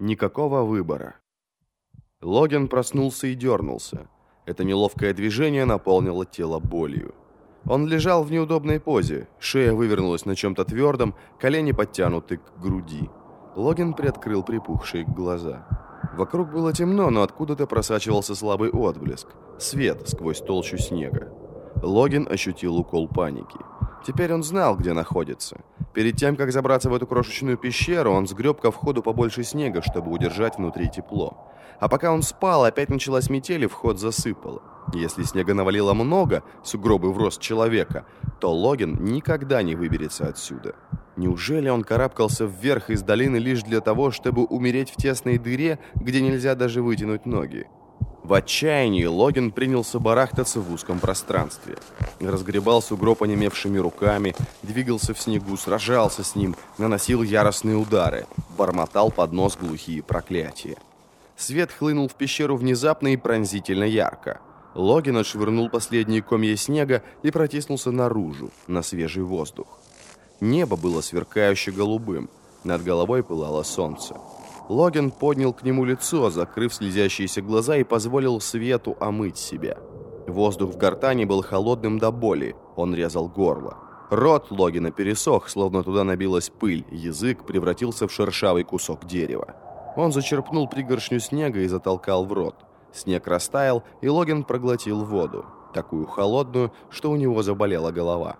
Никакого выбора. Логин проснулся и дернулся. Это неловкое движение наполнило тело болью. Он лежал в неудобной позе, шея вывернулась на чем-то твердом, колени подтянуты к груди. Логин приоткрыл припухшие глаза. Вокруг было темно, но откуда-то просачивался слабый отблеск. Свет сквозь толщу снега. Логин ощутил укол паники. Теперь он знал, где находится. Перед тем, как забраться в эту крошечную пещеру, он сгреб ко входу побольше снега, чтобы удержать внутри тепло. А пока он спал, опять началась метель и вход засыпало. Если снега навалило много, сугробы в рост человека, то Логин никогда не выберется отсюда. Неужели он карабкался вверх из долины лишь для того, чтобы умереть в тесной дыре, где нельзя даже вытянуть ноги? В отчаянии Логин принялся барахтаться в узком пространстве. Разгребал сугроб онемевшими руками, двигался в снегу, сражался с ним, наносил яростные удары, бормотал под нос глухие проклятия. Свет хлынул в пещеру внезапно и пронзительно ярко. Логин отшвырнул последние комья снега и протиснулся наружу, на свежий воздух. Небо было сверкающе голубым, над головой пылало солнце. Логин поднял к нему лицо, закрыв слезящиеся глаза и позволил свету омыть себя. Воздух в гортани был холодным до боли, он резал горло. Рот Логина пересох, словно туда набилась пыль, язык превратился в шершавый кусок дерева. Он зачерпнул пригоршню снега и затолкал в рот. Снег растаял, и Логин проглотил воду, такую холодную, что у него заболела голова.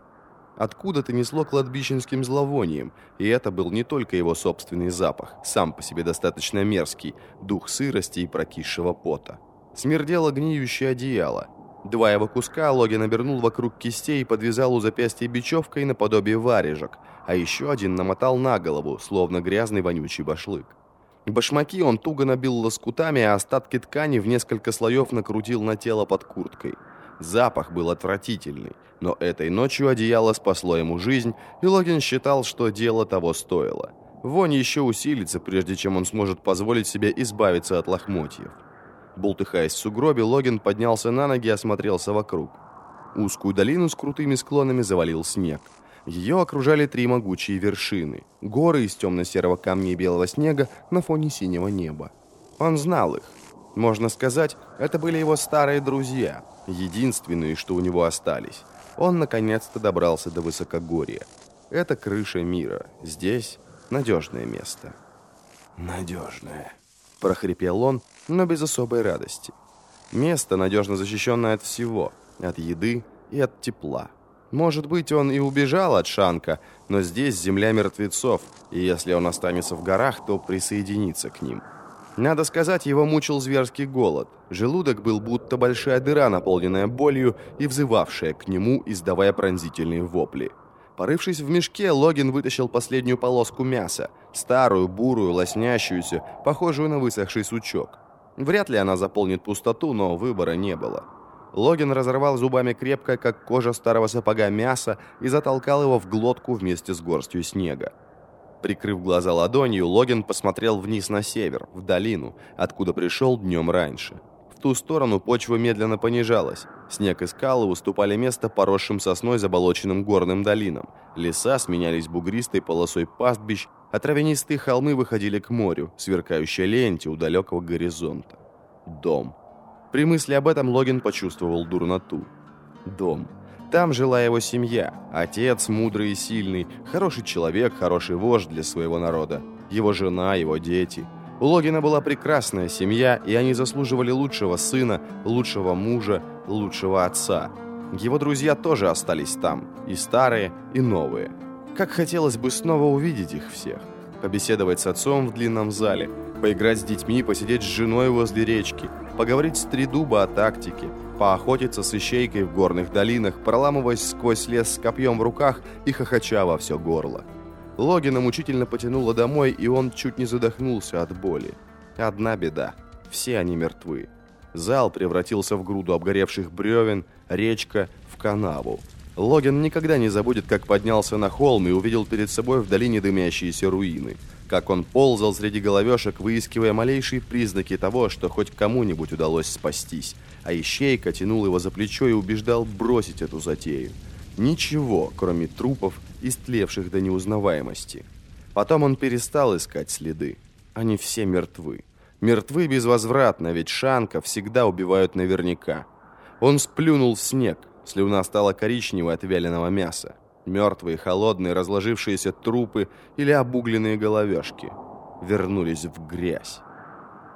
Откуда-то несло кладбищенским зловонием, и это был не только его собственный запах, сам по себе достаточно мерзкий, дух сырости и прокисшего пота. Смердело гниющее одеяло. Два его куска Логин обернул вокруг кистей и подвязал у запястья бечевкой наподобие варежек, а еще один намотал на голову, словно грязный вонючий башлык. Башмаки он туго набил лоскутами, а остатки ткани в несколько слоев накрутил на тело под курткой – Запах был отвратительный, но этой ночью одеяло спасло ему жизнь, и Логин считал, что дело того стоило. Вонь еще усилится, прежде чем он сможет позволить себе избавиться от лохмотьев. Бултыхаясь в сугробе, Логин поднялся на ноги и осмотрелся вокруг. Узкую долину с крутыми склонами завалил снег. Ее окружали три могучие вершины. Горы из темно-серого камня и белого снега на фоне синего неба. Он знал их. Можно сказать, это были его старые друзья, единственные, что у него остались. Он наконец-то добрался до высокогорья. Это крыша мира. Здесь надежное место. «Надежное», – прохрипел он, но без особой радости. Место, надежно защищенное от всего, от еды и от тепла. Может быть, он и убежал от Шанка, но здесь земля мертвецов, и если он останется в горах, то присоединится к ним – надо сказать, его мучил зверский голод. Желудок был будто большая дыра, наполненная болью и взывавшая к нему, издавая пронзительные вопли. Порывшись в мешке, Логин вытащил последнюю полоску мяса, старую, бурую, лоснящуюся, похожую на высохший сучок. Вряд ли она заполнит пустоту, но выбора не было. Логин разорвал зубами крепко, как кожа старого сапога мясо, и затолкал его в глотку вместе с горстью снега. Прикрыв глаза ладонью, Логин посмотрел вниз на север, в долину, откуда пришел днем раньше. В ту сторону почва медленно понижалась. Снег и скалы уступали место поросшим сосной заболоченным горным долинам. Леса сменялись бугристой полосой пастбищ, а травянистые холмы выходили к морю, сверкающей ленте у далекого горизонта. Дом. При мысли об этом Логин почувствовал дурноту. Дом. Там жила его семья. Отец мудрый и сильный, хороший человек, хороший вождь для своего народа. Его жена, его дети. У Логина была прекрасная семья, и они заслуживали лучшего сына, лучшего мужа, лучшего отца. Его друзья тоже остались там, и старые, и новые. Как хотелось бы снова увидеть их всех. Побеседовать с отцом в длинном зале, поиграть с детьми, посидеть с женой возле речки, поговорить с Тридуба о тактике, поохотиться с ищейкой в горных долинах, проламываясь сквозь лес с копьем в руках и хохоча во все горло. Логина мучительно потянуло домой, и он чуть не задохнулся от боли. Одна беда. Все они мертвы. Зал превратился в груду обгоревших бревен, речка – в канаву. Логин никогда не забудет, как поднялся на холм и увидел перед собой в долине дымящиеся руины. Как он ползал среди головешек, выискивая малейшие признаки того, что хоть кому-нибудь удалось спастись – а Ищейка тянул его за плечо и убеждал бросить эту затею. Ничего, кроме трупов, истлевших до неузнаваемости. Потом он перестал искать следы. Они все мертвы. Мертвы безвозвратно, ведь Шанка всегда убивают наверняка. Он сплюнул в снег. Слюна стала коричневой от вяленого мяса. Мертвые, холодные, разложившиеся трупы или обугленные головешки вернулись в грязь.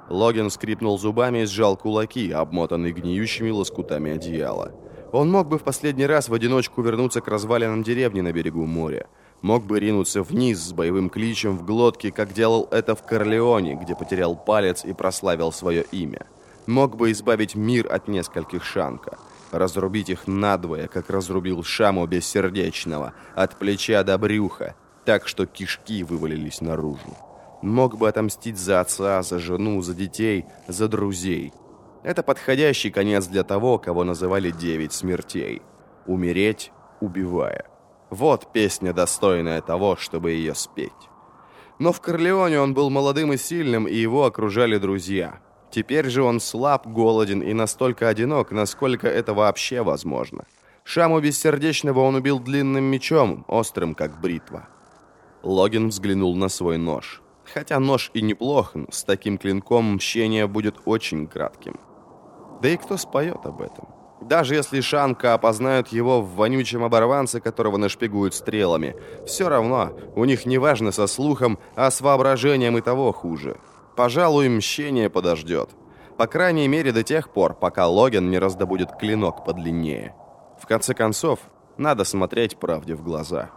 Логин скрипнул зубами и сжал кулаки, обмотанные гниющими лоскутами одеяла. Он мог бы в последний раз в одиночку вернуться к развалинам деревни на берегу моря. Мог бы ринуться вниз с боевым кличем в глотке, как делал это в Корлеоне, где потерял палец и прославил свое имя. Мог бы избавить мир от нескольких шанка. Разрубить их надвое, как разрубил Шаму Бессердечного, от плеча до брюха, так что кишки вывалились наружу. Мог бы отомстить за отца, за жену, за детей, за друзей. Это подходящий конец для того, кого называли «девять смертей». Умереть, убивая. Вот песня, достойная того, чтобы ее спеть. Но в Корлеоне он был молодым и сильным, и его окружали друзья. Теперь же он слаб, голоден и настолько одинок, насколько это вообще возможно. Шаму Бессердечного он убил длинным мечом, острым, как бритва. Логин взглянул на свой нож. Хотя нож и неплох, с таким клинком мщение будет очень кратким. Да и кто споет об этом? Даже если Шанка опознают его в вонючем оборванце, которого нашпигуют стрелами, все равно у них не важно со слухом, а с воображением и того хуже. Пожалуй, мщение подождет. По крайней мере, до тех пор, пока Логин не раздобудет клинок подлиннее. В конце концов, надо смотреть правде в глаза.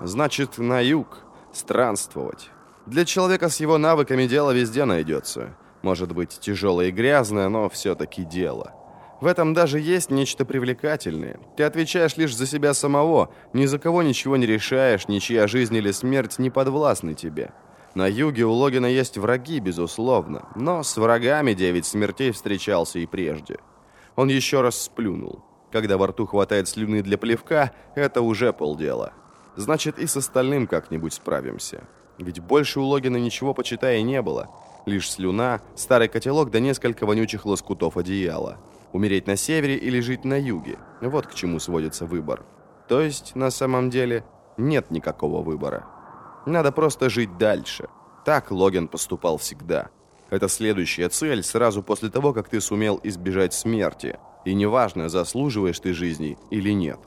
Значит, на юг, странствовать. Для человека с его навыками дело везде найдется. Может быть, тяжелое и грязное, но все-таки дело. В этом даже есть нечто привлекательное. Ты отвечаешь лишь за себя самого, ни за кого ничего не решаешь, ничья жизнь или смерть не подвластны тебе. На юге у Логина есть враги, безусловно, но с врагами девять смертей встречался и прежде. Он еще раз сплюнул. Когда во рту хватает слюны для плевка, это уже полдела. Значит, и с остальным как-нибудь справимся. Ведь больше у Логина ничего, почитая, не было. Лишь слюна, старый котелок да несколько вонючих лоскутов одеяла. Умереть на севере или жить на юге. Вот к чему сводится выбор. То есть, на самом деле, нет никакого выбора. Надо просто жить дальше. Так Логин поступал всегда. Это следующая цель сразу после того, как ты сумел избежать смерти. И неважно, заслуживаешь ты жизни или нет.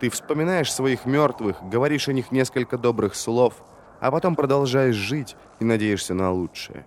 Ты вспоминаешь своих мертвых, говоришь о них несколько добрых слов – а потом продолжаешь жить и надеешься на лучшее.